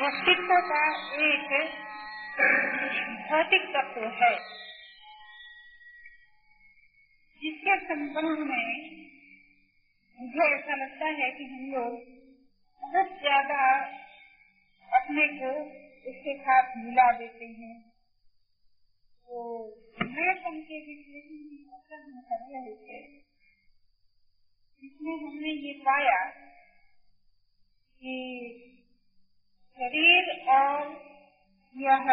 अस्तित्व का एक भौतिक तत्व है। जिसके संबंध में मुझे ऐसा लगता है कि हम लोग बहुत ज़्यादा अपने को उसके साथ मिला देते हैं। तो नएपन के विश्लेषण कर रहे थे इसमें हमने ये पाया कि शरीर और यह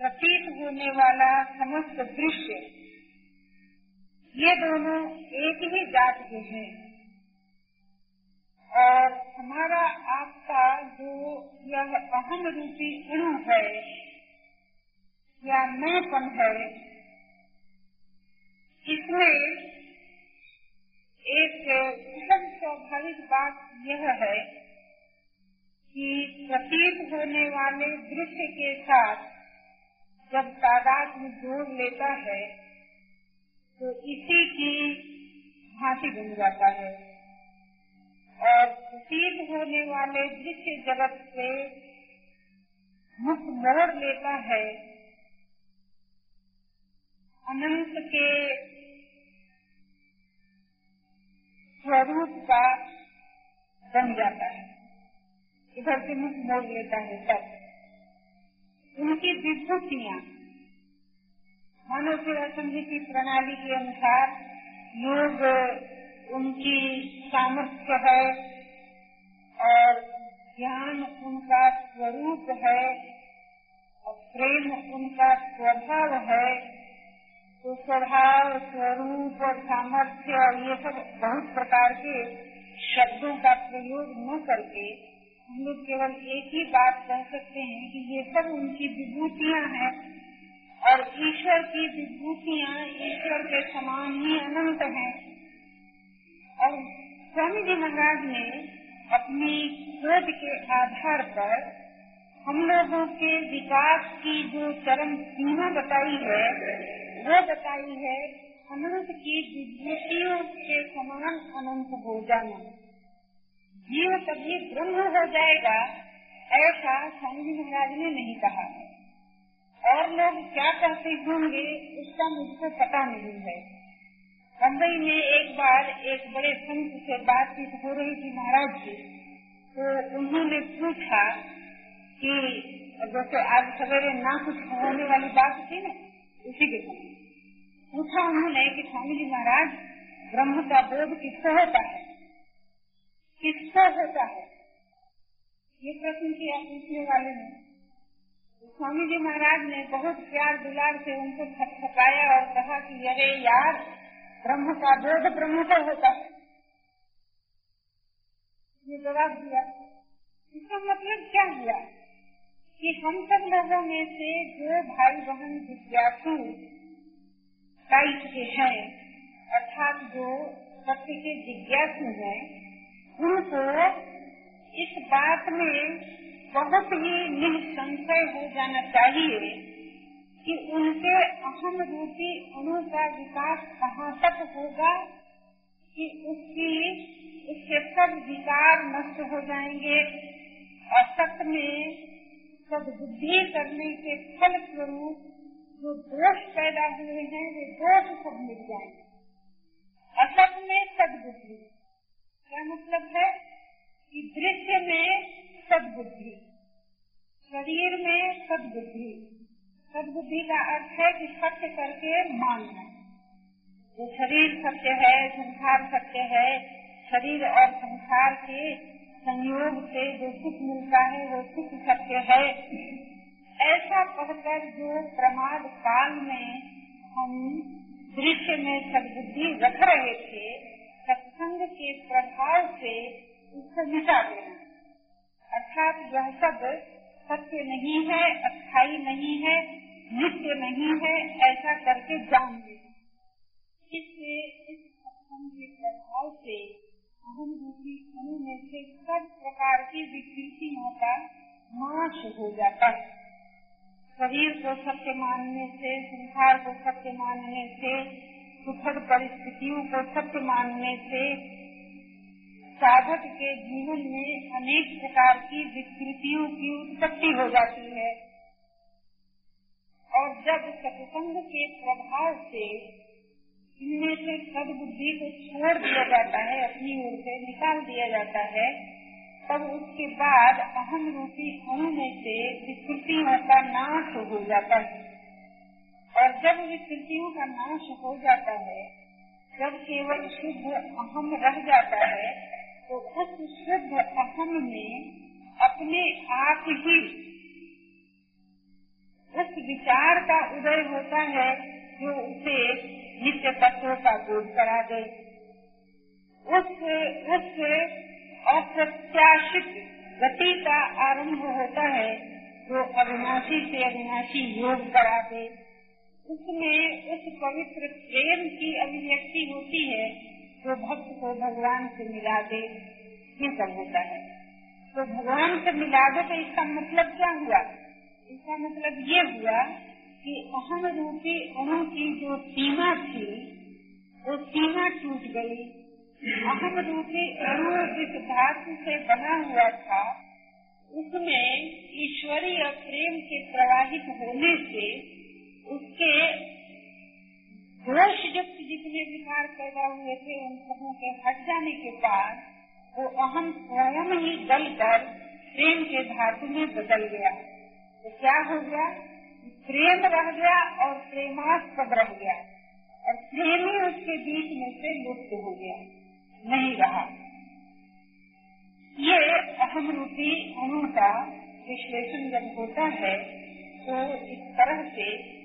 प्रतीत होने वाला समस्त दृश्य, ये दोनों एक ही जात के हैं। और हमारा आपका जो यह अहम रूपी अणु है या मैंपन है, इसमें एक बहुत स्वाभाविक बात यह है कि प्रतीत होने वाले दृश्य के साथ जब तादाद में जोड़ लेता है तो इसी की भांति बन जाता है। और प्रतीत होने वाले दृश्य जगत से मुख मोड़ लेता है। अनंत के स्वरूप का बन जाता है। इधर से मुख मोड़ लेता है, तब उनकी विभूतियाँ, मानव सेवा संघ की प्रणाली के अनुसार योग उनकी सामर्थ्य है और ज्ञान उनका स्वरूप है और प्रेम उनका स्वभाव है तो स्वभाव, स्वरूप और सामर्थ्य और ये सब बहुत प्रकार के शब्दों का प्रयोग न करके हम लोग केवल एक ही बात कह सकते हैं कि ये सब उनकी विभूतियाँ हैं और ईश्वर की विभूतियाँ ईश्वर के समान ही अनंत हैं। और स्वामी जी महाराज ने अपनी खोज के आधार पर हम लोगों के विकास की जो चरम सीमा बताई है वो बताई है अनंत की विभूतियों के समान अनंत हो जाना। जीव कभी ब्रह्म हो जाएगा, ऐसा स्वामी महाराज ने नहीं कहा। और लोग क्या कहते होंगे, उसका मुझको पता नहीं है। बम्बई में एक बार एक बड़े संत से बातचीत हो रही थी महाराज जी तो उन्होंने पूछा कि जैसे आज सवेरे ना कुछ होने वाली बात थी ना, उसी के पूछा उन्होंने कि स्वामी जी महाराज, ब्रह्म का बोध किसको होता है? किसको होता है ये प्रश्न किया पूछने वाले ने। स्वामी जी महाराज ने बहुत प्यार दुलार से उनको थपथपाया और कहा कि, अरे यार, ब्रह्म का बोध ब्रह्म को होता है। ये जवाब दिया। इसका मतलब क्या हुआ? कि हम सब लोगों में से जो भाई बहन जिज्ञासु टाइप के हैं, अर्थात जो सत्य के जिज्ञासु हैं उनको इस बात में बहुत ही निसंशय हो जाना चाहिए कि उनके अहम रूपी अणु का विकास कहाँ तक होगा, कि उसकी, उसके सब विकार नष्ट हो जाएँगे। और सत्य में सदबुद्धि करने के फल स्वरूप जो दोष पैदा हुए हैं, वे दोष सब मिल जाएँगे। असत में सदबुद्धि क्या मतलब है कि दृश्य में सदबुद्धि, शरीर में सदबुद्धि। सदबुद्धि का अर्थ है कि सत्य करके मानना जो शरीर सत्य है, संसार सत्य है, शरीर और संसार के संयोग से जो सुख मिलता है, वो सुख सत्य है। ऐसा कहकर जो प्रमाद काल में हम दृश्य में सदबुद्धि रख रहे थे सत्संग के प्रभाव से उसको मिटा देना। अर्थात यह सब सत्य नहीं है अस्थाई नहीं है, नित्य नहीं है, ऐसा करके जान लेना इससे इस सत्संग के प्रभाव से अहम रूपी अणु में से सब प्रकार की विकृतियों का नाश हो जाता है। शरीर को सत्य मानने से, संसार को सत्य मानने से सुखद परिस्थितियों को सत्य मानने से साधक के जीवन में अनेक प्रकार की विकृतियों की उत्पत्ति हो जाती है। और जब सत्संग के प्रभाव से इनमें से सदबुद्धि को छोड़ दिया जाता है, अपनी ओर से निकाल दिया जाता है, तब उसके बाद अहम रूपी अणु में से विकृतियों का नाश हो जाता है। और जब विकृतियों का नाश हो जाता है, जब केवल शुद्ध अहम रह जाता है तो उस शुद्ध अहम में अपने आप ही उस विचार का उदय होता है, जो उसे नित्य तत्व का बोध करा दे। उस उस अप्रत्याशित गति का आरंभ होता है, जो अविनाशी से अविनाशी योग करा दे। उसमें उस पवित्र प्रेम की अभिव्यक्ति होती है जो भक्त को भगवान से मिला दे, ये सब होता है। तो भगवान से मिला दे तो इसका मतलब क्या हुआ? इसका मतलब ये हुआ कि अहम रूपी अणु की जो सीमा थी, वो सीमा टूट गई। अहम रूपी अणु जिस धातु से बना हुआ था, उसमें ईश्वरीय प्रेम के प्रवाहित होने से उसके दोष युक्त जितने विकार पैदा हुए थे, उन सबों के हट जाने के बाद वो अहम स्वयं ही गल कर प्रेम के धातु में बदल गया। तो क्या हो गया? प्रेम रह गया और प्रेमास्पद रह गया। और प्रेम ही उसके बीच में से लुप्त हो गया। नहीं रहा। ये अहम रूपी अणु का विश्लेषण जब होता है तो इस तरह से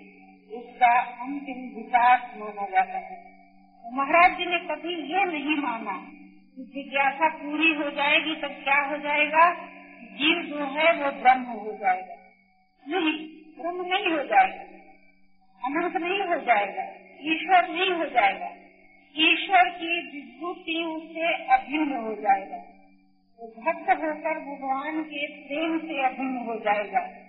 उसका अंतिम विकास माना जाता है। तो महाराज जी ने कभी ये नहीं माना कि जिज्ञासा पूरी हो जाएगी तब क्या हो जाएगा जीव जो है वो ब्रह्म हो जाएगा। नहीं, ब्रह्म नहीं हो जाएगा। अनंत नहीं हो जाएगा। ईश्वर नहीं हो जाएगा। ईश्वर की विभूति उससे अभिन्न हो जाएगा। तो भक्त होकर भगवान के प्रेम से अभिन्न हो जाएगा।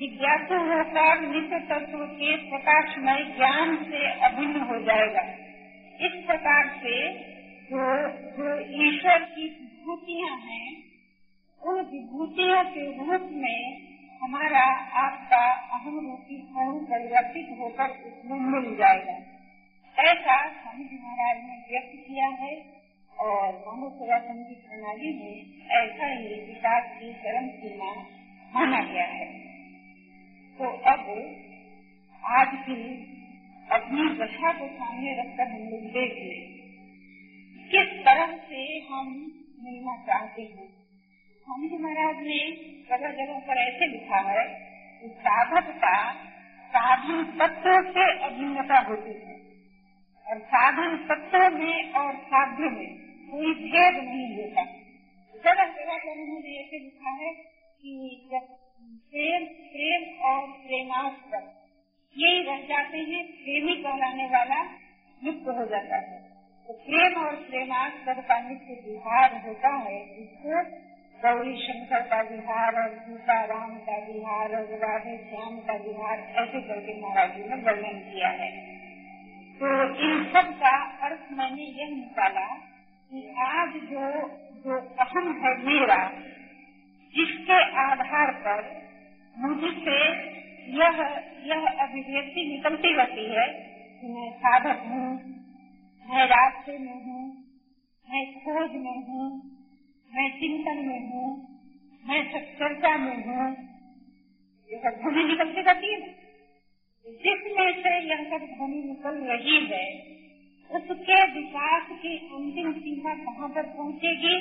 जिज्ञासु होकर नित्य तत्व के प्रकाशमय ज्ञान से अभिन्न हो जाएगा। इस प्रकार से जो जो ईश्वर की विभूतियाँ हैं उन विभूतियों के रूप में हमारा आपका अहम रूपी अणु परिवर्तित होकर उसमें मिल जाएगा। ऐसा स्वामी महाराज ने व्यक्त किया है और मानव सेवा प्रणाली में ऐसा ही विकास की चरम सीमा माना गया है। तो अब आज की अपनी दशा को सामने रखकर हम लोग देख लें, किस तरह से हम मिलना चाहते हैं। स्वामी महाराज ने जगह जगह पर ऐसे लिखा है कि साधक का साधन तत्व से अभिन्नता होती है। और साधन तत्व में और साध्य में कोई भेद नहीं होता। जगह जगह पर उन्होंने ऐसे लिखा है कि जब प्रेम प्रेम और प्रेमास्पद। यही रह जाते हैं, प्रेमी कहलाने वाला मुक्त हो जाता है। तो प्रेम और प्रेमास्पद का नित्य विहार होता है। जिसको गौरी शंकर का विहार और सीता राम का विहार और राधे श्याम का विहार ऐसे करके महाराज जी ने वर्णन किया है। तो इन सब का अर्थ मैंने यह निकाला कि आज जो जो अहम है मेरा जिसके आधार पर मुझसे यह यह अभिव्यक्ति निकलती रहती है कि मैं साधक हूँ, मैं रास्ते में हूँ, मैं खोज में हूँ, मैं चिंतन में हूँ, मैं चर्चा में हूँ ये सब ध्वनि निकलती रहती है। जिसमें से यह सब ध्वनि निकल रही है, उसके विकास की अंतिम सीमा कहाँ पर पहुँचेगी?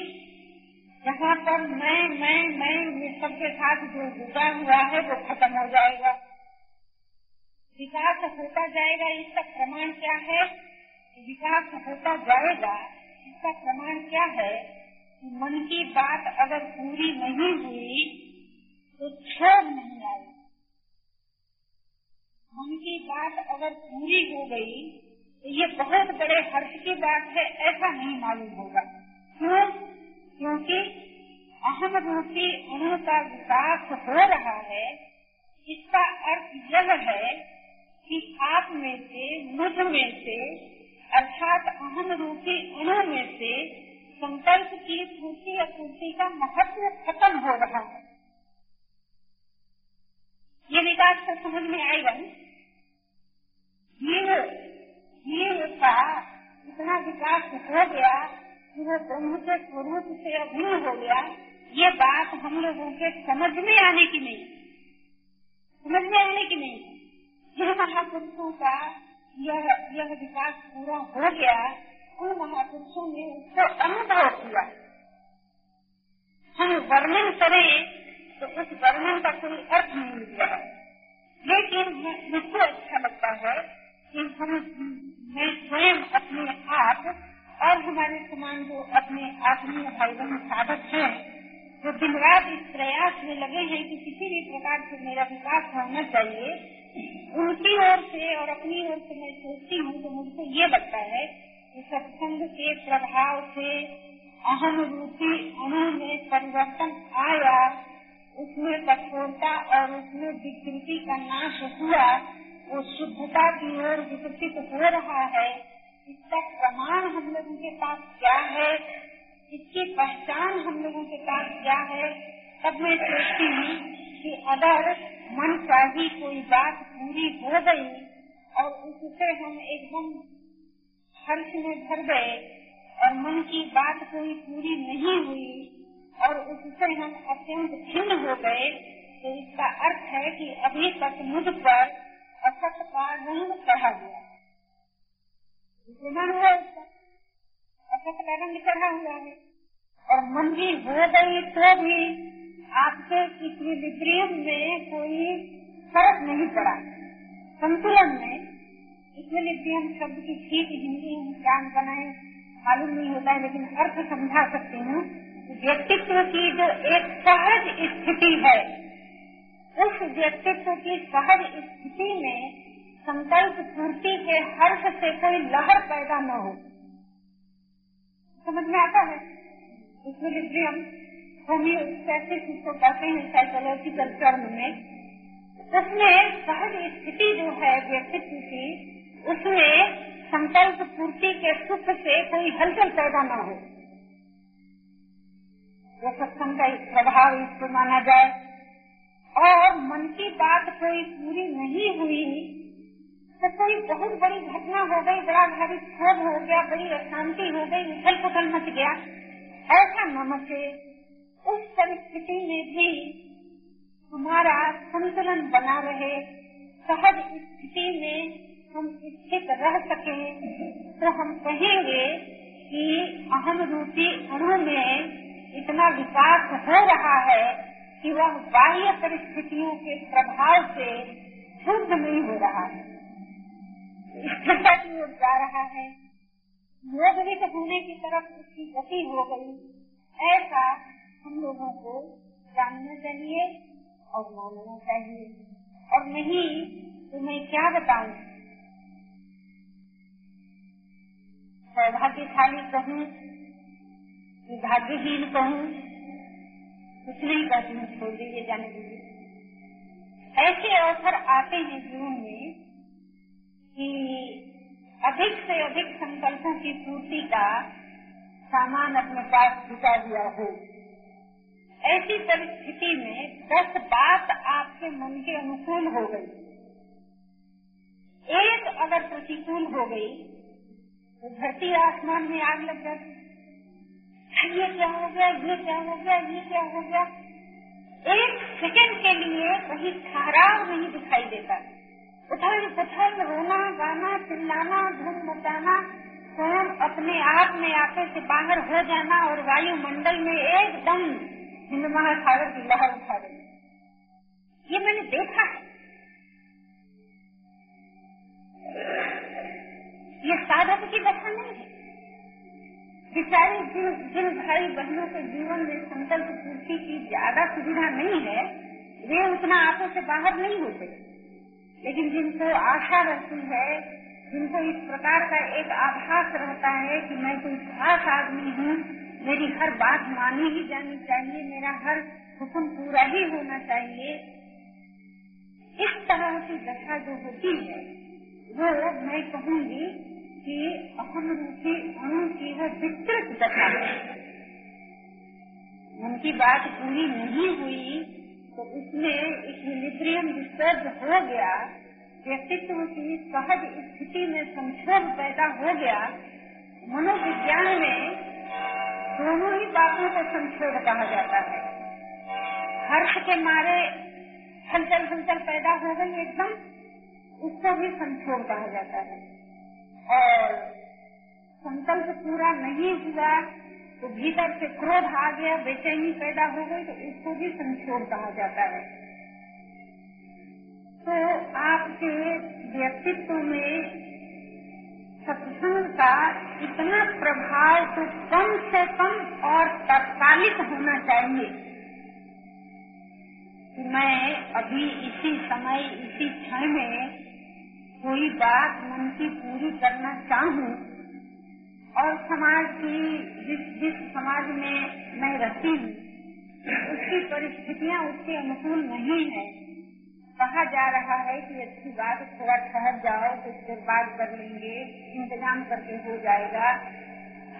जहाँ पर मैं मैं मैं, ये सबके साथ जो जुड़ा हुआ है, वो खत्म हो जाएगा। विकास होता जाएगा, इसका प्रमाण क्या है? विकास होता जाएगा, इसका प्रमाण क्या है? कि मन की बात अगर पूरी नहीं हुई तो छोड़ नहीं आई। मन की बात अगर पूरी हो गई तो ये बहुत बड़े हर्ष की बात है, ऐसा नहीं मालूम होगा। क्यों? क्योंकि अहम रूपी अणु का विकास हो रहा है, इसका अर्थ यह है कि आप में से, मुझमें से, अर्थात अहम रूपी अणु में से, संकल्प की पूर्ति या पूर्ति का महत्व खत्म हो रहा है। ये विकास तो समझ में आएगा जीव जीव का इतना विकास हो गया कि ब्रह्म के स्वरूप से अभिन्न हो गया, ये बात हम लोगों के समझ में आने की नहीं समझ में आने की नहीं जिन महापुरुषों का यह यह विकास पूरा हो गया उन महापुरुषों ने उसको अनुभव किया। हम वर्णन करें तो उस वर्णन का कोई अर्थ नहीं निकला लेकिन मुझको अच्छा लगता है कि हम, मैं स्वयं अपने आप और हमारे समान जो अपने आत्मीय भाई बहन साधक हैं, जो दिन रात इस प्रयास में लगे हैं कि किसी भी प्रकार से मेरा विकास होना चाहिए उनकी ओर से और अपनी ओर से मैं सोचती हूँ तो मुझको ये लगता है कि सत्संग के प्रभाव से अहम अणु में परिवर्तन आया। उसमें कठोरता और उसमें विकृति का नाश हुआ, वो शुद्धता की ओर विकसित हो रहा है। इसका प्रमाण हम लोगों के पास क्या है? इसकी पहचान हम लोगों के पास क्या है? तब मैं सोचती हूँ कि अगर मन का ही कोई बात पूरी हो गई और उससे हम एकदम हर्ष में भर गए और मन की बात कोई पूरी नहीं हुई और उससे हम अत्यंत खिन्न हो गए तो इसका अर्थ है कि अभी तक मुझ पर असत का रंग चढ़ा हुआ विद्यमान हुआ इसका असत का रंग चढ़ा हुआ है। और मन भी हो गई तो भी। आपके इक्विलिब्रियम में कोई फ़र्क नहीं पड़ा। संतुलन में इक्विलिब्रियम शब्द की ठीक हिंदी क्या बनाए, मालूम नहीं होता है, लेकिन अर्थ समझा सकती हूँ व्यक्तित्व की जो एक सहज स्थिति है, उस व्यक्तित्व की सहज स्थिति में संकल्प पूर्ति के हर्ष से कोई लहर पैदा न हो। समझ में आता है? इक्विलिब्रियम होम्योपैथिक इसको कहते हैं साइकोलॉजिकल टर्म में, उसमें सहज स्थिति जो है व्यक्तित्व की उसमें संकल्प पूर्ति के सुख से कोई हलचल पैदा न हो। वो सत्संग का प्रभाव इसको माना जाए। और मन की बात कोई पूरी नहीं हुई तो कोई बहुत बड़ी घटना हो गई, बड़ा भारी क्षोभ हो गया, बड़ी अशांति हो गई उथल पुथल मच गया। ऐसा न मचे उस परिस्थिति में भी हमारा संतुलन बना रहे, सहज स्थिति में हम स्थित रह सके। तो हम कहेंगे कि अहम रूपी अणु में इतना विकास हो रहा है कि वह बाह्य परिस्थितियों के प्रभाव से शुद्ध नहीं हो रहा है। की ओर जा रहा है। मोदवित होने की तरफ़ उसकी गति हो गई। ऐसा हम लोगों को जानना चाहिए और मानना चाहिए। और नहीं तो मैं क्या बताऊँ? सौभाग्यशाली कहूँ भाग्यहीन कहूँ कुछ नहीं कहती हूँ छोड़ दीजिए जाने दीजिए। ऐसे अवसर आते हैं जीवन में कि अधिक से अधिक संकल्पों की पूर्ति का सामान अपने पास जुटा दिया हो। ऐसी परिस्थिति में दस बात आपके मन के अनुकूल हो गई। एक अगर प्रतिकूल हो गई तो धरती आसमान में आग लग जाती। ये क्या हो गया, ये क्या हो गया, ये क्या हो गया? एक सेकंड के लिए वही ठहराव नहीं दिखाई देता। उथल पुथल रोना गाना चिल्लाना धूम मचाना स्वयं अपने आप में आते से बाहर हो जाना और वायुमंडल में एकदम हिंद महासागर की लहर उठा रही ये मैंने देखा है। ये साधक की दशा नहीं है। बेचारे जिन जिन भाई बहनों के जीवन में संकल्प पूर्ति की ज़्यादा सुविधा नहीं है, वे उतना आँखों से बाहर नहीं होते। लेकिन जिनको आशा रहती है, जिनको इस प्रकार का एक आभास रहता है कि मैं कोई खास आदमी हूँ, मेरी हर बात मानी ही जानी चाहिए, मेरा हर हुक्म पूरा ही होना चाहिए। इस तरह की दशा जो होती है, वो मैं कहूँगी कि अहम रूपी अणु की है विस्तृत है उनकी बात पूरी नहीं हुई तो उसमें इक्विलिब्रियम डिस्टर्ब हो गया, व्यक्तित्व की सहज स्थिति में संक्षोभ पैदा हो गया, मनोविज्ञान में दोनों ही बातों को संक्षोभ कहा जाता है। हर्ष के मारे हलचल हलचल पैदा हो गई एकदम, उसको भी संक्षोभ कहा जाता है। और संकल्प पूरा नहीं हुआ तो भीतर से क्रोध आ गया, बेचैनी पैदा हो गई तो उसको भी संक्षोभ कहा जाता है। तो आपके व्यक्तित्व में सत्संग का इतना प्रभाव तो कम से कम और तत्कालिक होना चाहिए कि मैं अभी इसी समय, इसी क्षण में कोई बात मन की पूरी करना चाहूँ। और समाज की, जिस जिस समाज में मैं रहती हूँ, उसकी परिस्थितियाँ उसके अनुकूल नहीं है। कहा जा रहा है कि अच्छी बात थोड़ा ठहर जाओ, कुछ देर बाद कर लेंगे, इंतज़ाम करके हो जाएगा।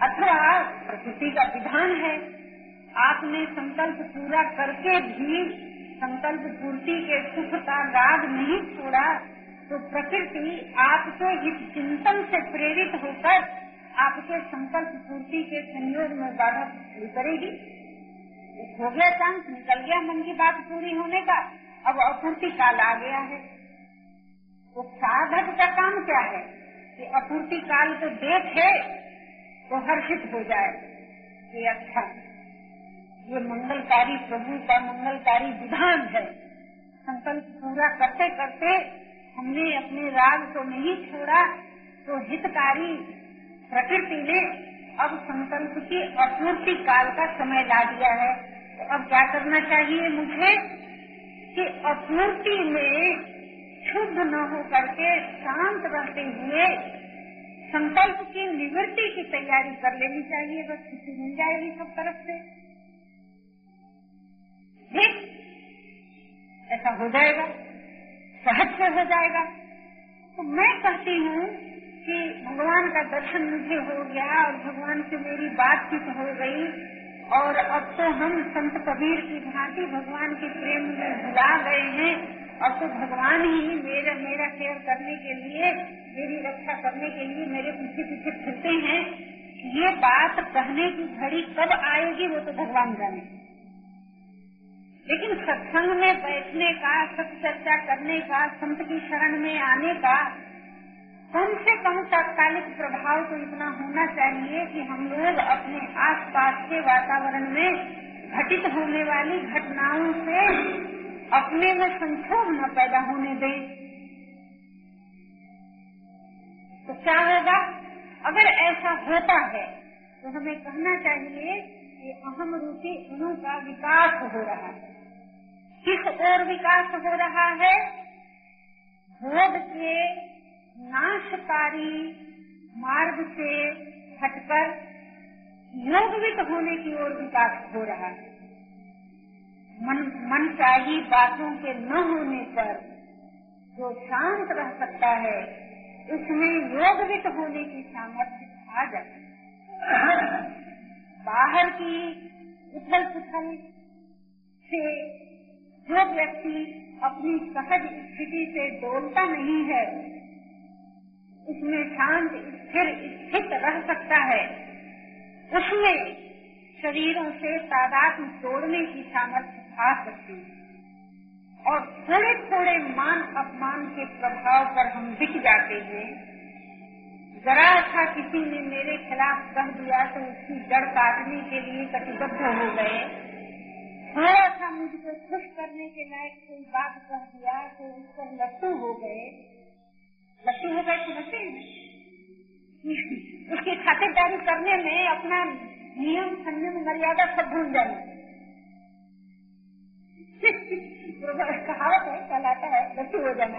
अथवा प्रकृति का विधान है, आपने संकल्प पूरा करके भी संकल्प पूर्ति के सुख का राग नहीं छोड़ा तो प्रकृति आपके हित चिंतन से प्रेरित होकर आपके संकल्प पूर्ति के संयोग में बाधा पूरी करेगी। हो गया चांस निकल गया मन की बात पूरी होने का। अब अपूर्ति काल आ गया है। तो साधक का काम क्या है? कि अपूर्ति काल को देखे तो हर्षित हो जाए। ये अच्छा। ये मंगलकारी प्रभु का मंगलकारी विधान है। संकल्प पूरा करते करते हमने अपने राग को नहीं छोड़ा तो हितकारी प्रकृति ने अब संकल्प की अपूर्ति काल का समय ला दिया है। तो अब क्या करना चाहिए मुझे? कि अपूर्ति में शुद्ध न हो करके शांत रहते हुए संकल्प की निवृत्ति की तैयारी कर लेनी चाहिए। बस खुशी मिल जाएगी सब तरफ़ से। ठीक ऐसा हो जाएगा, सहज से हो जाएगा। तो मैं कहती हूँ कि भगवान का दर्शन मुझे हो गया और भगवान से मेरी बातचीत हो गई। और अब तो हम संत कबीर की भांति भगवान के प्रेम में भुला गए हैं। अब तो भगवान ही मेरा मेरा केयर करने के लिए, मेरी रक्षा करने के लिए मेरे पीछे पीछे फिरते हैं। ये बात कहने की घड़ी कब आएगी वो तो भगवान जाने। लेकिन सत्संग में बैठने का सत्य चर्चा करने का, संत की शरण में आने का कम से कम तात्कालिक प्रभाव तो इतना होना चाहिए कि हम लोग अपने आसपास के वातावरण में घटित होने वाली घटनाओं से अपने में संक्षोभ न पैदा होने दें। तो क्या होगा? अगर ऐसा होता है तो हमें कहना चाहिए कि अहम रूचि अणु का विकास हो रहा है। किस ओर विकास हो रहा है? भोग के नाशकारी मार्ग से हटकर योगवित होने की ओर विकास हो रहा है। मन मन चाहिए बातों के न होने पर जो शांत रह सकता है, उसमें योगवित होने की सामर्थ्य आ जाती बाहर की उथल पुथल से जो व्यक्ति अपनी सहज स्थिति से डोलता नहीं है उसमें शांत, स्थिर, स्थित रह सकता है। उसमें शरीरों से तादाद तोड़ने की सामर्थ्य आ सकती है और थोड़े थोड़े मान अपमान के प्रभाव पर हम बिक जाते हैं। जरा सा किसी ने मेरे खिलाफ कह दिया तो उसकी जड़ काटने के लिए कटिबद्ध हो गए। थोड़ा सा मुझको खुश करने के लायक कोई बात कह दिया तो उस पर लट्टू हो गए। लट्टू हो गए समझते हैं। उसकी खातिरदारी करने में अपना नियम, संयम, मर्यादा सब भूल जाए। कहावत है, कहलाता है लट्टू हो जाना।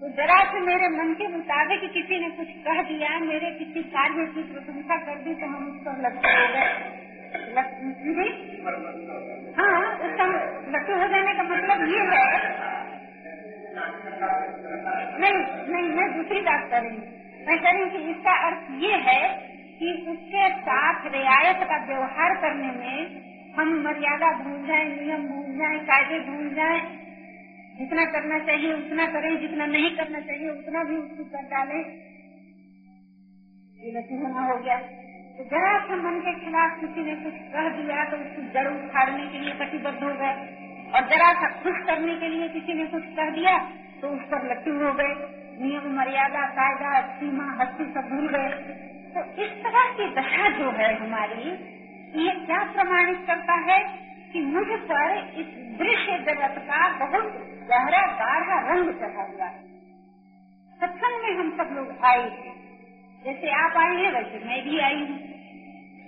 तो जरा से मेरे मन के मुताबिक किसी ने कुछ कह दिया, मेरे किसी कार्य की प्रशंसा कर दी तो हम उस पर लट्टू हो गए हाँ उसका लट्टू हो जाने का मतलब ये है नहीं नहीं, मैं दूसरी बात कर रही हूँ। मैं कह रही हूँ कि इसका अर्थ ये है कि उसके साथ रियायत का व्यवहार करने में हम मर्यादा भूल जाए, नियम भूल जाए, कायदे भूल जाए। जितना करना चाहिए, उतना करें, जितना नहीं करना चाहिए, उतना भी उसको कर डालें। होना हो गया। तो जरा सा मन के खिलाफ किसी ने कुछ कह दिया तो उसकी जड़ उखाड़ने के लिए कटिबद्ध हो गए। और जरा सा खुश करने के लिए किसी ने कुछ कह दिया तो उस पर लट्टू हो गए। नियम, मर्यादा, कायदा, सीमा, हस्ती सब भूल गए। तो इस तरह की दशा जो है हमारी, ये क्या प्रमाणित करता है कि मुझ पर इस दृश्य जगत का बहुत गहरा, गाढ़ा रंग चढ़ा हुआ है। सत्संग में हम सब लोग आए थे जैसे आप आए हैं, वैसे मैं भी आई हूँ।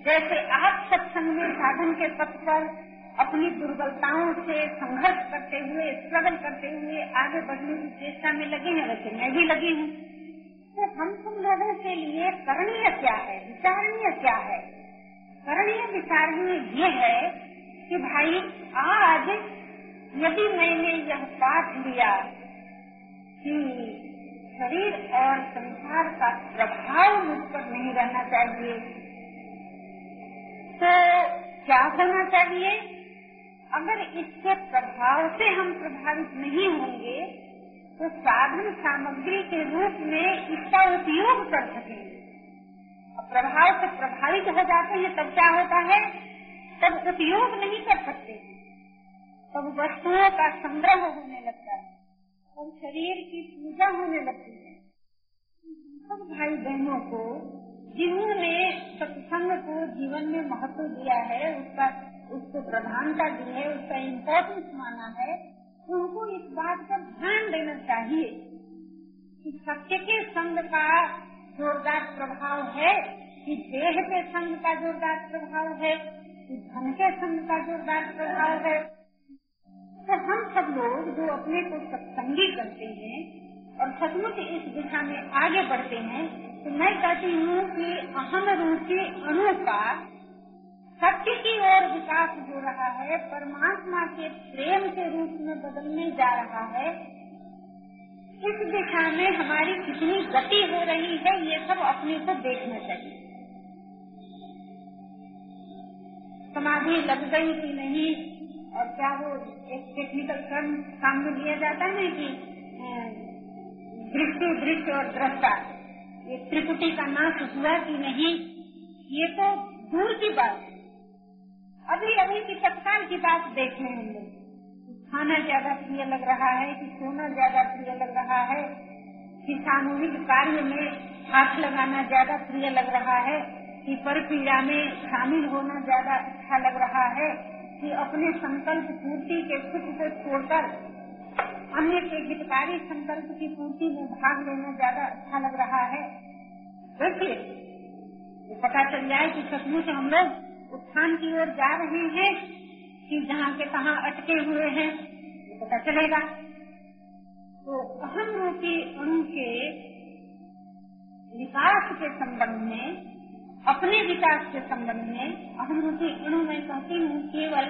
जैसे आप सत्संग में साधन के पथ पर अपनी दुर्बलताओं से संघर्ष करते हुए स्ट्रगल करते हुए आगे बढ़ने की चेष्टा में लगे हैं। वैसे मैं भी लगी हूँ। तो हम तुम लोगों के लिए करणीय क्या है? विचारणीय क्या है? करणीय विचारणीय ये है कि भाई, आज यदि मैंने यह पाठ लिया कि शरीर और संसार का प्रभाव मुझ पर नहीं रहना चाहिए तो क्या होना चाहिए? अगर इसके प्रभाव से हम प्रभावित नहीं होंगे तो साधन सामग्री के रूप में इसका उपयोग कर सकेंगे। प्रभाव से प्रभावित हो जाते हैं, तब क्या होता है? तब उपयोग नहीं कर सकते। तब वस्तुओं का संग्रह होने लगता है और शरीर की पूजा होने लगती है। सब भाई बहनों को जिन्होंने सत्संग को जीवन में महत्व दिया है, उसका उसको प्रधानता दी है, उसका इम्पोर्टेंस माना है उनको इस बात पर ध्यान देना चाहिए कि सत्य के संग का जोरदार प्रभाव है, कि देह के संग का जोरदार प्रभाव है, कि धन के संग का जोरदार प्रभाव है। तो हम सब लोग जो अपने को सत्संगी करते हैं और सचमुच इस दिशा में आगे बढ़ते हैं तो मैं कहती हूँ कि अहम रूचि अणु का की विकास हो रहा है, परमात्मा के प्रेम के रूप में बदलने जा रहा है। इस दिशा में हमारी कितनी गति हो रही है, ये सब अपने को देखना चाहिए। समाधि लग गई कि नहीं? और क्या वो एक टेक्निकल टर्म सामने लिया जाता है कि दृष्टि दृश्य और दृष्टा। ये त्रिपुटी का नाश हुआ कि नहीं? ये तो दूर की बात है। अभी अभी की की बात देख हम लोग खाना ज़्यादा प्रिय लग रहा है कि सोना ज़्यादा प्रिय लग रहा है? कि सामूहिक कार्य में हाथ लगाना ज़्यादा प्रिय लग रहा है? कि पर पीड़ा में शामिल होना ज़्यादा अच्छा लग रहा है? कि अपने संकल्प पूर्ति के सुख को छोड़कर अन्य के हितकारी संकल्प की पूर्ति में भाग लेना ज़्यादा अच्छा लग रहा है? देखिए पता चल जाए कि सचमुच हम लोग उत्थान की ओर जा रहे हैं कि जहाँ के कहा अटके हुए हैं, ये पता चलेगा। तो अहम रूपी अणु के विकास के संबंध में, अपने विकास के संबंध में अहम रुचि अणु में कहती हूँ केवल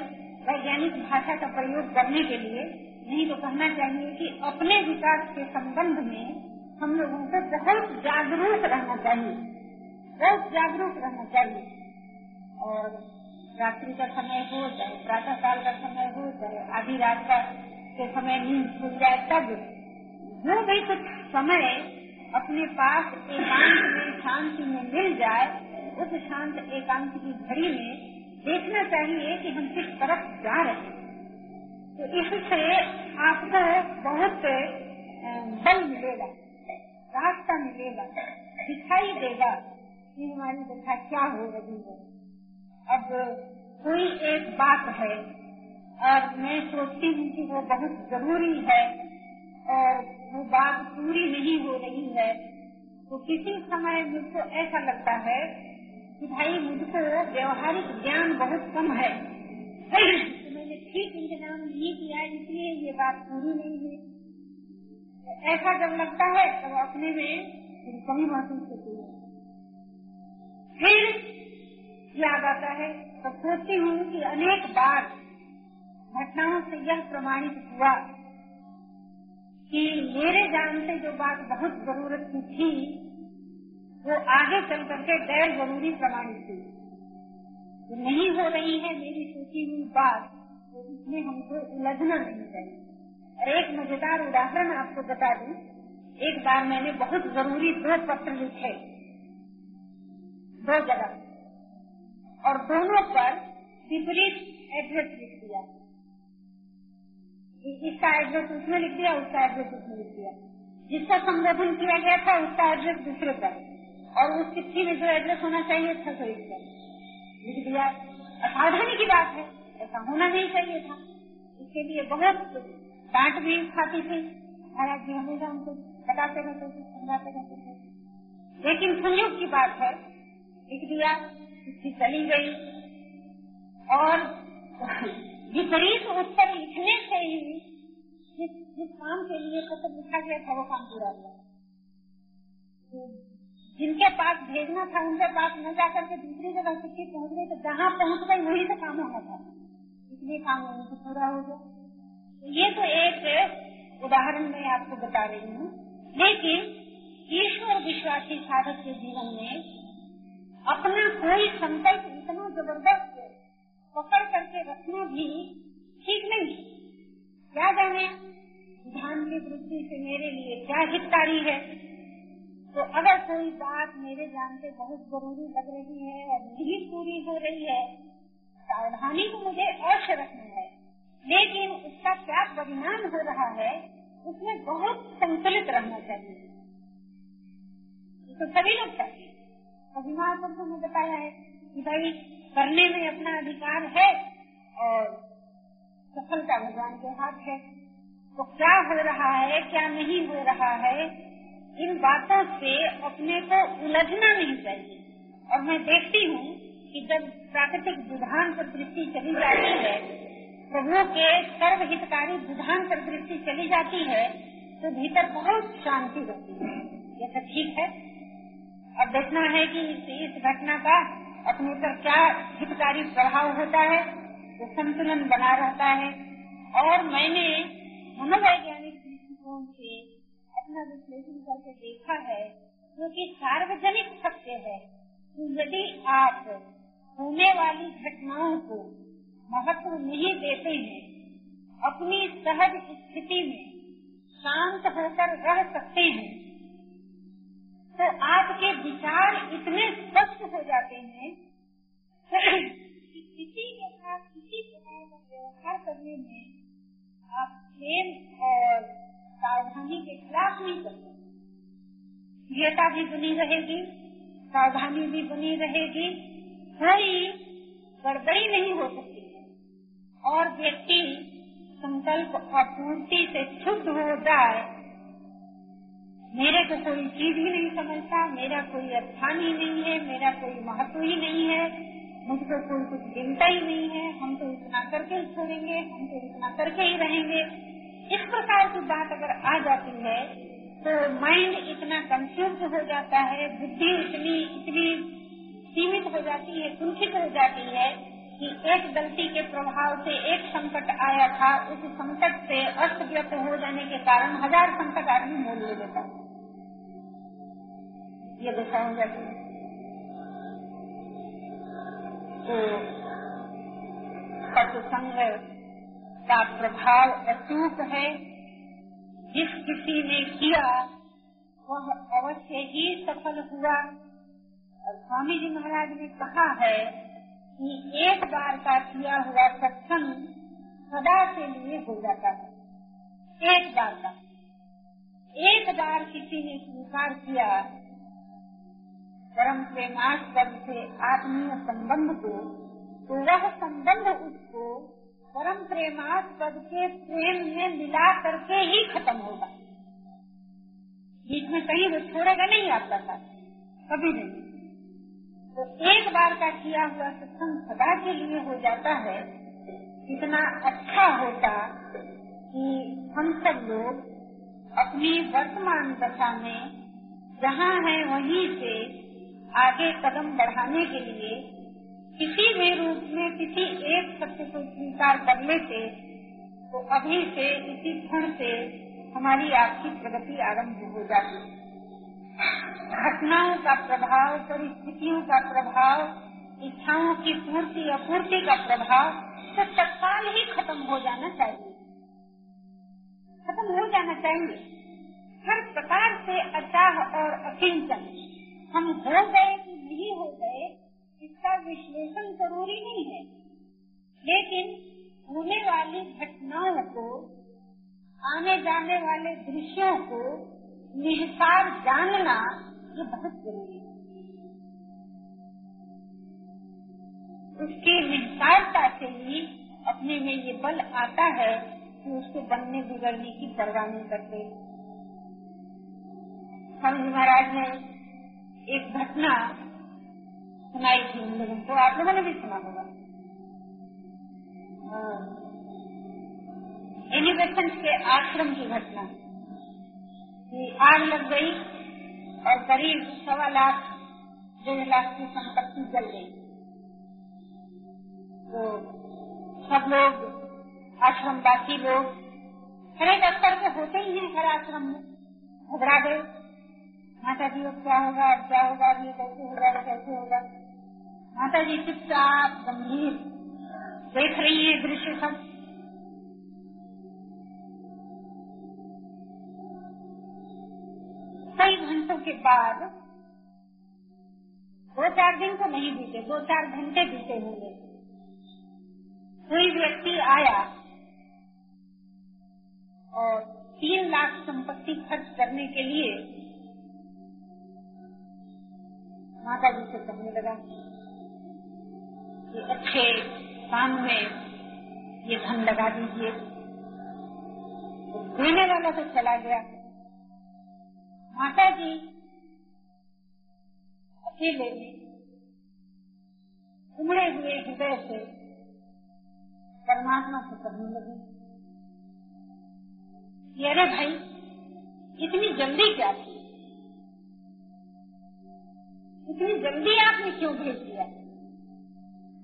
वैज्ञानिक भाषा का प्रयोग करने के लिए, नहीं तो कहना चाहिए कि अपने विकास के संबंध में हम लोगों को बहुत जागरूक रहना चाहिए। बहुत जागरूक रहना चाहिए। और रात्रि का समय हो चाहे प्रातः काल का समय हो चाहे आधी रात का के समय नींद खुल जाए, तब जो भी कुछ समय अपने पास एकांत में, शांति में मिल जाए, उस शांत एकांत की घड़ी में देखना चाहिए कि हम किस तरफ़ जा रहे हैं। तो इससे आपको बहुत बल मिलेगा, रास्ता मिलेगा, दिखाई देगा कि हमारी दशा क्या हो रही है। अब कोई एक बात है, और मैं सोचती हूँ कि वो बहुत ज़रूरी है, और वो बात पूरी नहीं हो रही है तो किसी समय मुझको ऐसा लगता है कि भाई मुझको व्यवहारिक ज्ञान बहुत कम है। तो मैंने ठीक इंतज़ाम नहीं किया, इसलिए ये बात पूरी नहीं हुई। तो ऐसा जब लगता है तो अपने में कमी महसूस होती है। फिर याद आता है तो सोचती हूँ कि अनेक बार घटनाओं से यह प्रमाणित हुआ कि मेरे जान से जो बात बहुत ज़रूरत की थी, वो आगे चल करके गैर ज़रूरी प्रमाणित हुई। नहीं हो रही है मेरी सोची हुई बात तो इसमें हमको उलझना नहीं चाहिए। और एक मज़ेदार उदाहरण आपको बता दूँ। एक बार मैंने बहुत ज़रूरी दो पत्र लिखे, दो जगह। और दोनों पर विपरीत एड्रेस लिख दिया। इसका एड्रेस उसमें लिख दिया, उसका एड्रेस उसमें लिख दिया। जिसका संबोधन किया गया था, उसका एड्रेस दूसरे पर। और उस चिट्ठी में जो एड्रेस होना चाहिए था तो इस पर लिख दिया। असावधानी की बात है, ऐसा होना नहीं चाहिए था। इसके लिए बहुत डांट भी खाती थी। महाराज जी हमेशा उनको बताते रहते थे, समझाते रहते थे। लेकिन संयोग की बात है, लिख दिया। चिट्ठी चली गई। और विपरीत उत्तर लिखने से ही जिस जिस काम के लिए पत्र लिखा गया था, वो काम पूरा हुआ। जिनके पास भेजना था, उनके पास न जाकर के दूसरी जगह चिट्ठी पहुँच गई तो जहाँ पहुँच गई, वही से काम होना था। इसलिए काम वहीं से पूरा हो गया। तो ये तो एक उदाहरण मैं आपको बता रही हूँ। लेकिन ईश्वर विश्वासी साधक के जीवन में अपना कोई संकल्प इतना ज़बरदस्त पकड़ करके रखना भी ठीक नहीं क्या जाने ध्यान की दृष्टि से मेरे लिए क्या हितकारी है। तो अगर कोई बात मेरे जान से बहुत ज़रूरी लग रही है और नहीं पूरी हो रही है, सावधानी को मुझे अवश्य रखना है। लेकिन उसका क्या परिणाम हो रहा है, उसमें बहुत संतुलित रहना चाहिए। तो सभी लोग चाहिए सभी महापुरुषों ने बताया है कि भाई, करने में अपना अधिकार है और सफलता भगवान के हाथ है। तो क्या हो रहा है, क्या नहीं हो रहा है, इन बातों से अपने को उलझना नहीं चाहिए। और मैं देखती हूँ कि जब प्राकृतिक विधान पर दृष्टि चली जाती है, प्रभु के सर्वहितकारी विधान पर दृष्टि चली जाती है तो भीतर बहुत शांति रहती है। ये तो ठीक है। अब देखना है कि इस, घटना का अपने पर क्या हितकारी प्रभाव होता है तो संतुलन बना रहता है। और मैंने मनोवैज्ञानिक दृष्टिकोण से अपना विश्लेषण करके देखा है जो कि सार्वजनिक सत्य है कि यदि आप होने वाली घटनाओं को महत्व नहीं देते हैं अपनी सहज स्थिति में शांत होकर रह सकते हैं तो आपके विचार इतने स्पष्ट हो जाते हैं किसी के साथ किसी प्रकार का व्यवहार करने में आप प्रेम और सावधानी के खिलाफ नहीं कर सकते भी बनी रहेगी, सावधानी भी बनी रहेगी कोई गड़बड़ी नहीं हो सकती। है और व्यक्ति संकल्प और पूर्ति से शुद्ध हो जाए मेरे को कोई चीज़ ही नहीं समझता, मेरा कोई स्थान ही नहीं है, मेरा कोई महत्व ही नहीं है, मुझको कोई कुछ गिनता ही नहीं है, हम तो इतना करके ही छोड़ेंगे, हम तो इतना करके ही रहेंगे। इस प्रकार की बात अगर आ जाती है तो माइंड इतना कंफ्यूज हो जाता है, बुद्धि इतनी इतनी सीमित हो जाती है, कुंठित हो जाती है कि एक गलती के प्रभाव से एक संकट आया था, उस संकट से अस्त व्यक्त हो जाने के कारण हज़ार संकट आदमी मोल ले लेता है। ये दशा हो जाती है तो सत्संग का प्रभाव अचूक है। जिस किसी ने किया, वह अवश्य ही सफल हुआ। और स्वामी जी महाराज ने कहा है कि एक बार का किया हुआ सत्संग सदा के लिए हो जाता है। एक बार का। एक बार किसी ने स्वीकार किया परम प्रेमास्पद से आत्मीय संबंध को तो वह संबंध उसको परम प्रेमास्पद के प्रेम में मिला करके ही खत्म होगा। बीच में कहीं वो छोड़ेगा नहीं आपका साथ, कभी नहीं। तो एक बार का किया हुआ सत्संग सदा के लिए हो जाता है। इतना अच्छा होता कि हम सब लोग अपनी वर्तमान दशा में जहाँ है वहीं से आगे कदम बढ़ाने के लिए किसी भी रूप में किसी एक सत्य को स्वीकार करने लेते तो अभी से, इसी क्षण से हमारी आपकी प्रगति आरंभ हो जाती घटनाओं का प्रभाव, परिस्थितियों का प्रभाव, इच्छाओं की पूर्ति, अपूर्ति का प्रभाव तो तत्काल ही खत्म हो जाना चाहिए। खत्म हो जाना चाहिए। हर प्रकार से अचाह और अकिंचन। हम हो गए कि नहीं हो गए, इसका विश्लेषण ज़रूरी नहीं है। लेकिन होने वाली घटनाओं को, आने जाने वाले दृश्यों को निहितार जानना ये बहुत ज़रूरी है। उसकी निहितारता से ही अपने में ये बल आता है कि उसको बनने बिगड़ने की परवाह नहीं करते। स्वामी महाराज ने एक घटना सुनाई थी उन लोगों को। आप लोगों ने भी सुना होगा। एनिवेशन के आश्रम की घटना। आग लग गई और करीब सवा लाख, डेढ़ लाख की संपत्ति जल गई। तो सब लोग, आश्रमवासी लोग हर एक स्तर के होते ही हैं हर आश्रम में। घबरा गए। माता जी अब क्या होगा? अब क्या होगा? ये कैसे होगा कैसे होगा? माता जी चुपचाप, गंभीर, देख रही है दृश्य सब। कई घंटों के बाद, दो चार दिन तो नहीं बीते, दो चार घंटे बीते होंगे। कोई व्यक्ति आया और तीन लाख संपत्ति खर्च करने के लिए माता जी से कहने लगा कि अच्छे काम में ये धन लगा दीजिए। तो देने वाला तो चला गया। माता जी अकेले उमड़े हुए हृदय से परमात्मा से कहने लगी अरे भाई, इतनी जल्दी क्या थी? इतनी जल्दी आपने क्यों भेज दिया?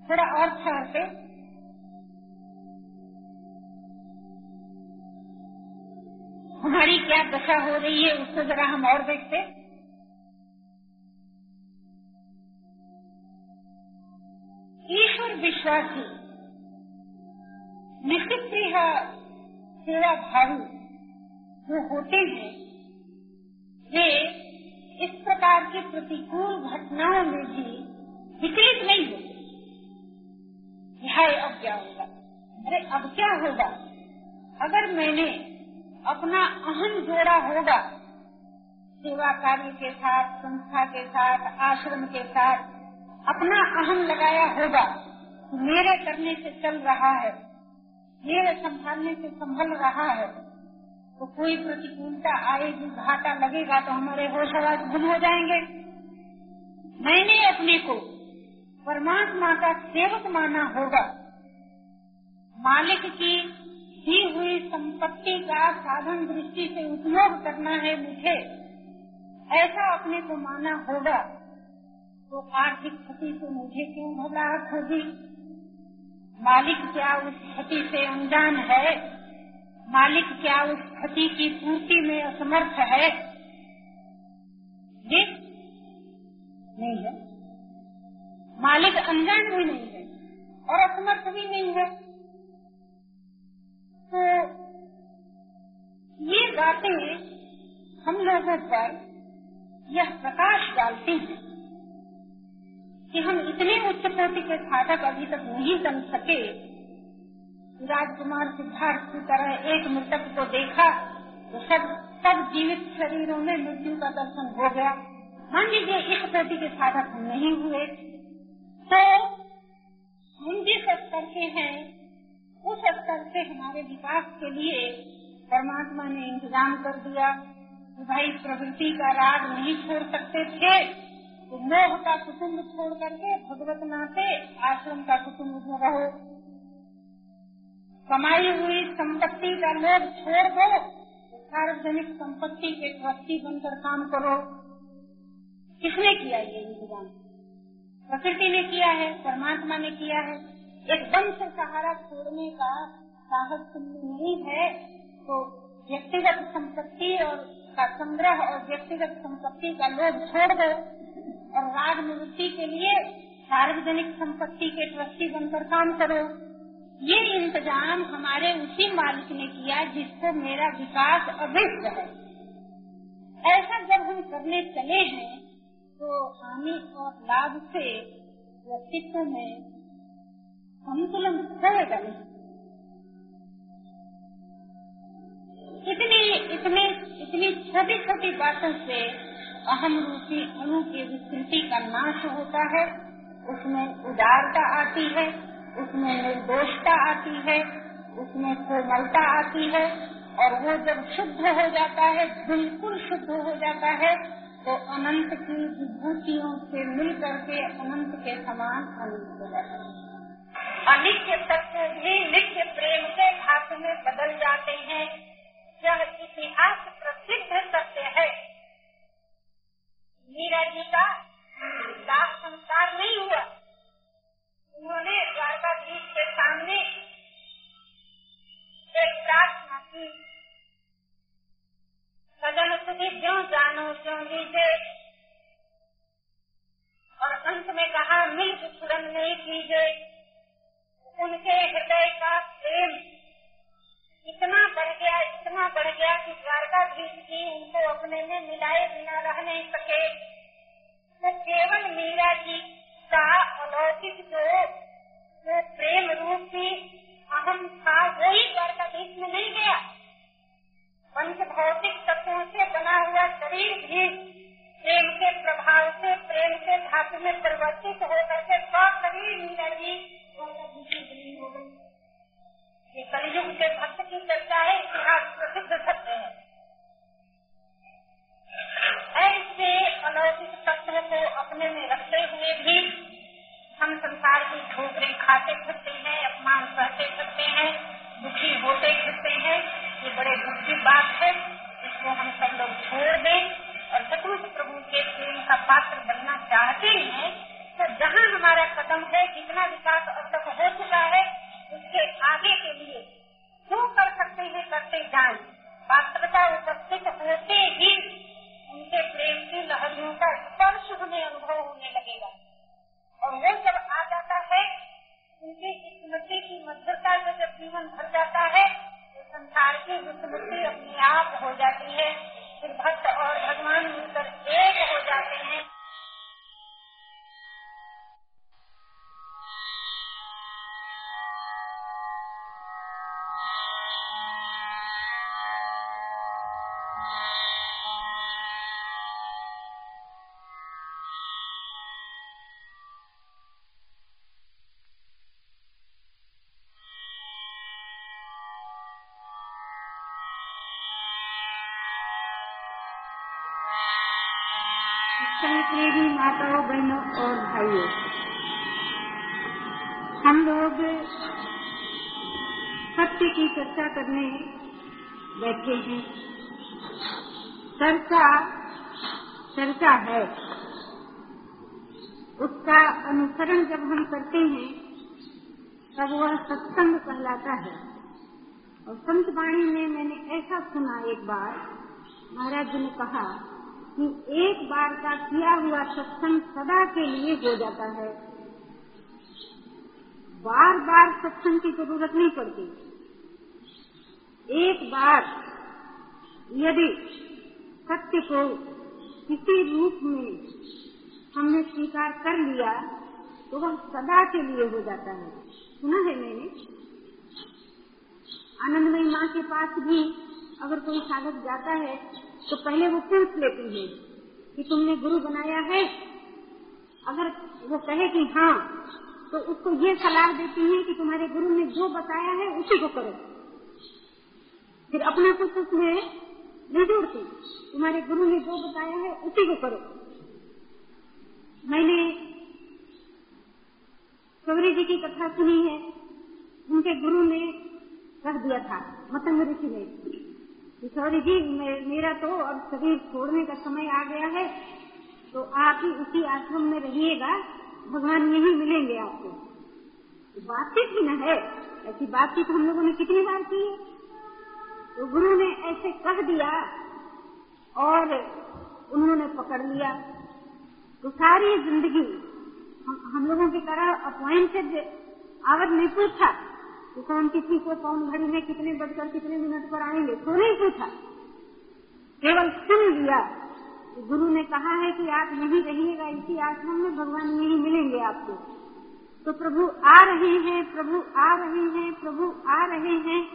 थोड़ा और ठहरते हमारी क्या दशा हो रही है, उसको जरा हम और देखते। ईश्वर विश्वासी, निश्चित सेवा भावी जो होते हैं, वे इस प्रकार की प्रतिकूल घटनाओं में भी विचलित नहीं होते। अब क्या होगा? अरे, अब क्या होगा? अगर मैंने अपना अहम जोड़ा होगा, सेवा कार्य के साथ, संस्था के साथ, आश्रम के साथ, अपना अहम लगाया होगा मेरे करने से चल रहा है, मेरे संभालने से संभल रहा है तो कोई प्रतिकूलता आएगी घाटा लगेगा तो हमारे होश आवाज़ गुम हो जाएँगे। मैंने अपने को परमात्मा का सेवक माना होगा। मालिक की दी हुई संपत्ति का साधन दृष्टि से उपयोग करना है मुझे, ऐसा अपने को माना होगा। तो आर्थिक क्षति से मुझे क्यों घबराहट होगी? मालिक क्या उस क्षति से अनजान है? मालिक क्या उस क्षति की पूर्ति में असमर्थ है? ये नहीं है। मालिक अनजान भी नहीं है और असमर्थ भी नहीं है। तो ये बातें हम लोगों पर यह प्रकाश डालती हैं कि हम इतने उच्च कोटि के साधक अभी तक नहीं बन सके राजकुमार सिद्धार्थ की तरह एक मृतक को देखा तो सब सब जीवित शरीरों में मृत्यु का दर्शन हो गया। मान लीजिए इस प्रति के साधक नहीं हुए। तो हम जिस स्तर के हैं, उस स्तर से हमारे विकास के लिए परमात्मा ने इंतज़ाम कर दिया कि भाई प्रवृत्ति का राग नहीं छोड़ सकते थे तो मोह का कुटुम्ब छोड़ करके भगवत नाते आश्रम का कुटुम्ब में रहो। कमाई हुई संपत्ति का लोभ छोड़ दो, सार्वजनिक संपत्ति के ट्रस्टी बनकर काम करो। किसने किया ये इंतज़ाम प्रकृति ने किया है, परमात्मा ने किया है। एकदम से सहारा छोड़ने का साहस नहीं है तो व्यक्तिगत संपत्ति और का संग्रह और व्यक्तिगत संपत्ति का लोभ छोड़ दो। और राग निवृत्ति के लिए सार्वजनिक संपत्ति के ट्रस्टी बनकर काम करो। ये इंतज़ाम हमारे उसी मालिक ने किया जिसको मेरा विकास अभिष्ट है। ऐसा जब हम करने चले हैं तो हानि और लाभ से व्यक्तित्व में संतुलन होगा नहीं इतनी इतनी इतनी छोटी छोटी बातों से अहम रूपी अणु की विस्तृति का नाश होता है, उसमें उदारता आती है। उसमें निर्दोषता आती है, उसमें कोमलता आती है, और वो जब शुद्ध हो जाता है, बिल्कुल शुद्ध हो जाता है तो अनंत की विभूतियों से मिल करके अनंत के समान अनंत हो जाता है। अनित्य तत्व भी नित्य प्रेम के हाथ में बदल जाते हैं। यह इतिहास प्रसिद्ध सत्य है। मीरा जी का दास संस्कार नहीं हुआ। उन्होंने द्वारकाधीश के सामने एक प्रार्थना की। सदन सुधी ज्यो जानो क्यों लीजे और अंत में कहा, मिल विचलन नहीं कीजिए उनके हृदय का प्रेम इतना बढ़ गया, इतना बढ़ गया कि द्वारकाधीश जी उनको अपने में मिलाए बिना रह नहीं सके। तो केवल मीरा जी का अलौकिक जो वो प्रेम रूपी अहम था वही द्वारकाधीश में नहीं गया। पंच भौतिक तत्वों से बना हुआ शरीर भी प्रेम के प्रभाव से, प्रेम के धातु में परिवर्तित होकर के सौ शरीर मीरा जी ये कलयुग के भक्त की चर्चा है, इतिहास प्रसिद्ध सत्य है। ऐसे अलौकिक तत्व को अपने में रखते हुए भी हम संसार की ठोकरें खाते फिरते हैं, अपमान सहते फिरते हैं, दुखी होते फिरते हैं। ये बड़े दुख की बात है। इसको हम सब लोग छोड़ दें और सचमुच प्रभु के प्रेम का पात्र बनना चाहते हैं तो जहाँ हमारा कदम है, जितना विकास अब तक हो चुका है, उसके आगे के लिए जो कर सकते हैं, करते जाए। पात्रता उपस्थित होते ही उनके प्रेम की लहरियों का स्पर्श हमें अनुभव होने लगेगा। और वो जब आ जाता है, उनकी स्मृति की मधुरता में जब जीवन भर जाता है तो संसार की विस्मृति अपने आप हो जाती है। फिर भक्त और भाइयों, हम लोग सत्य की चर्चा करने बैठे हैं। चर्चा चर्चा है। उसका अनुसरण जब हम करते हैं, तब वह सत्संग कहलाता है। और संत वाणी में मैंने ऐसा सुना एक बार, महाराज जी ने कहा कि एक बार का किया हुआ सत्संग सदा के लिए हो जाता है। बार बार सत्संग की ज़रूरत नहीं पड़ती। एक बार यदि सत्य को किसी रूप में हमने स्वीकार कर लिया तो वह सदा के लिए हो जाता है। सुना है मैंने? आनंदमयी माँ के पास भी अगर कोई साधक जाता है तो पहले वो पूछ लेती है कि तुमने गुरु बनाया है? अगर वो कहे कि हाँ तो उसको ये सलाह देती है कि तुम्हारे गुरु ने जो बताया है उसी को करो। फिर अपना कुछ उसमें नहीं जोड़ती। तुम्हारे गुरु ने जो बताया है उसी को करो। मैंने सबरी जी की कथा सुनी है। उनके गुरु ने कह दिया था मतंग ऋषि ने। किशोरी जी मेरा तो अब शरीर छोड़ने का समय आ गया है तो आप ही उसी आश्रम में रहिएगा भगवान यही मिलेंगे आपको। बातचीत ही न है ऐसी बातचीत हम लोगों ने कितनी बार की है? तो गुरु ने ऐसे कह दिया और उन्होंने पकड़ लिया। तो सारी ज़िंदगी हम, हम लोगों की तरह अपॉइंटेड आवत नहीं पूछा। कौन किसी को कौन घड़ी में कितने बजकर, कितने मिनट पर आएँगे? तो नहीं पूछा। केवल सुन लिया। गुरु ने कहा है कि आप यहीं रहिएगा, इसी आश्रम में भगवान यहीं मिलेंगे आपको। तो प्रभु आ रहे हैं, प्रभु आ रहे हैं, प्रभु आ रहे हैं।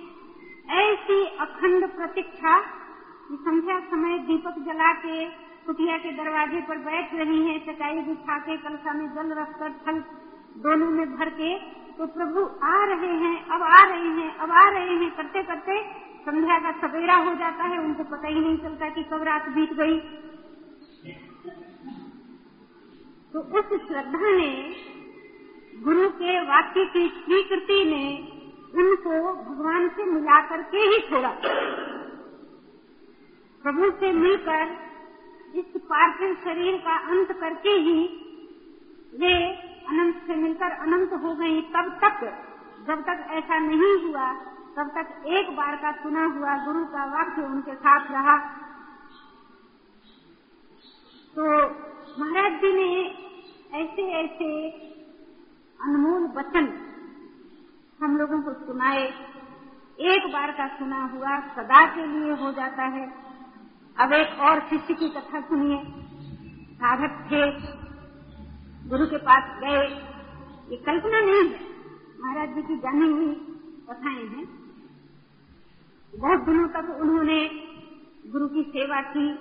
ऐसी अखंड प्रतीक्षा संध्या समय दीपक जला के, कुटिया के दरवाजे पर बैठ रही है, चटाई बिछा के कलसा में जल रखकर फल दोनों में भर के तो प्रभु आ रहे हैं, अब आ रहे हैं, अब आ रहे हैं। करते करते संध्या का सवेरा हो जाता है। उनको पता ही नहीं चलता कि कब रात बीत गई। तो उस श्रद्धा ने, गुरु के वाक्य की स्वीकृति ने उनको भगवान से मिला करके ही छोड़ा। प्रभु से मिलकर इस पार्थिव शरीर का अंत करके ही वे अनंत से मिलकर अनंत हो गई तब तक, जब तक ऐसा नहीं हुआ, तब तक एक बार का सुना हुआ गुरु का वाक्य उनके साथ रहा। तो महाराज जी ने ऐसे ऐसे अनमोल वचन हम लोगों को सुनाए। एक बार का सुना हुआ सदा के लिए हो जाता है। अब एक और शिष्य की कथा सुनिए। साधक थे। गुरु के पास गए, ये कल्पना नहीं है। महाराज जी की जानी हुई कथाएँ हैं। बहुत दिनों तक उन्होंने गुरु की सेवा की,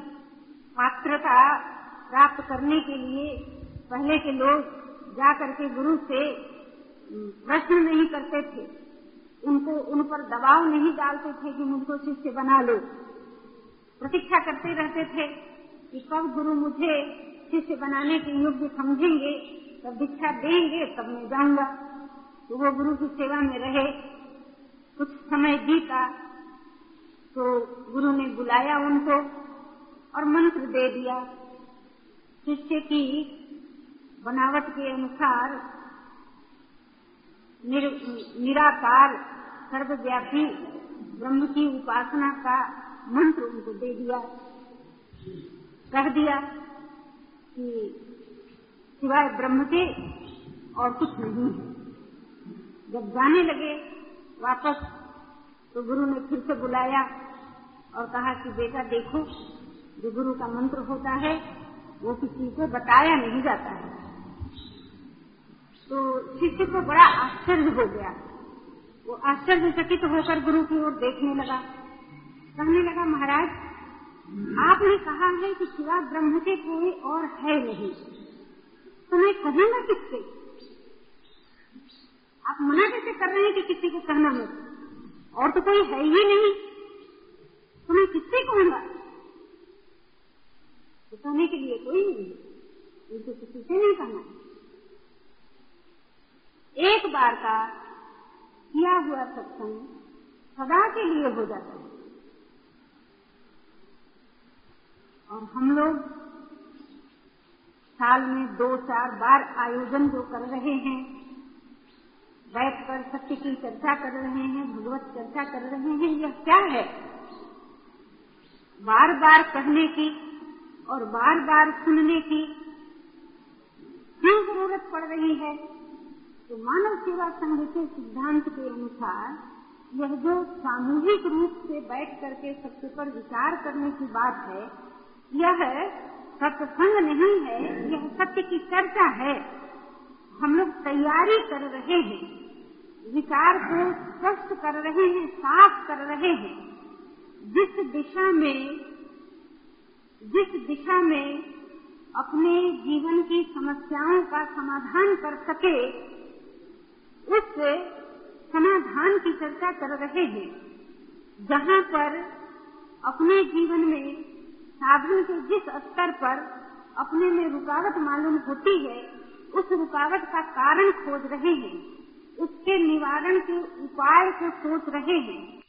पात्रता प्राप्त करने के लिए पहले के लोग जा करके गुरु से प्रश्न नहीं करते थे। उनको, उन पर दबाव नहीं डालते थे कि मुझको शिष्य बना लो। प्रतीक्षा करते रहते थे कि कब गुरु मुझे शिष्य बनाने के योग्य समझेंगे तब दीक्षा देंगे तब मैं जाऊँगा। तो वो गुरु की सेवा में रहे। कुछ समय बीता तो गुरु ने बुलाया उनको और मंत्र दे दिया। शिष्य की बनावट के अनुसार निर, निराकार सर्वव्यापी ब्रह्म की उपासना का मंत्र उनको दे दिया। कह दिया कि सिवाय ब्रह्म के और कुछ नहीं है। जब जाने लगे वापस तो गुरु ने फिर से बुलाया और कहा कि, बेटा, देखो, जो गुरु का मंत्र होता है, वो किसी को बताया नहीं जाता है। तो शिष्य को बड़ा आश्चर्य हो गया। वो आश्चर्यचकित होकर गुरु की ओर देखने लगा। कहने लगा, महाराज आपने कहा है कि सिवा ब्रह्म के कोई और है नहीं। तो मैं कहूँगा किससे? आप मना कैसे कर रहे हैं कि किसी को कहना मत और तो कोई है ही नहीं। तो मैं किससे कहूँगा? तो कहने के लिए कोई नहीं उनको किसी से नहीं कहना। एक बार का किया हुआ सत्संग सदा के लिए हो जाता है। और हम लोग साल में दो चार बार आयोजन जो कर रहे हैं बैठ कर सत्य की चर्चा कर रहे हैं, भगवत चर्चा कर रहे हैं, यह क्या है? बार बार कहने की और बार बार सुनने की क्यों ज़रूरत पड़ रही है? तो मानव सेवा संघ के सिद्धांत के अनुसार, यह जो सामूहिक रूप से बैठ करके सत्य पर विचार करने की बात है यह सत्संग नहीं है, यह सत्य की चर्चा है। हम लोग तैयारी कर रहे हैं, विचार को स्पष्ट कर रहे हैं, साफ़ कर रहे हैं। जिस दिशा में, जिस दिशा में अपने जीवन की समस्याओं का समाधान कर सके, उस समाधान की चर्चा कर रहे हैं। जहाँ पर अपने जीवन में साधन के जिस स्तर पर अपने में रुकावट मालूम होती है, उस रुकावट का कारण खोज रहे हैं। उसके निवारण के उपाय को सोच रहे हैं